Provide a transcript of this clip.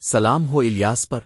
سلام ہو الیاس پر۔